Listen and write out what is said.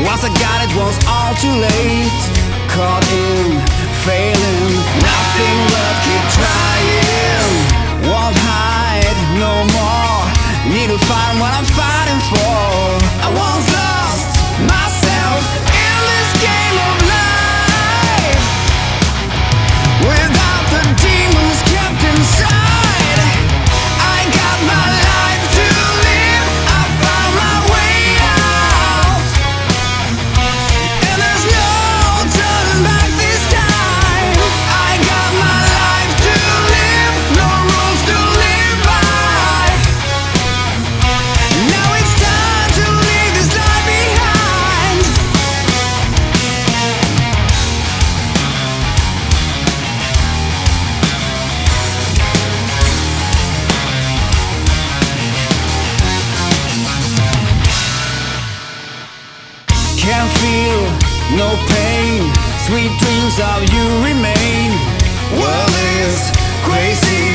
Once I got it was all too late. Caught in, failing. Nothing left, keep trying. can feel no pain. Sweet dreams of you remain. World is crazy.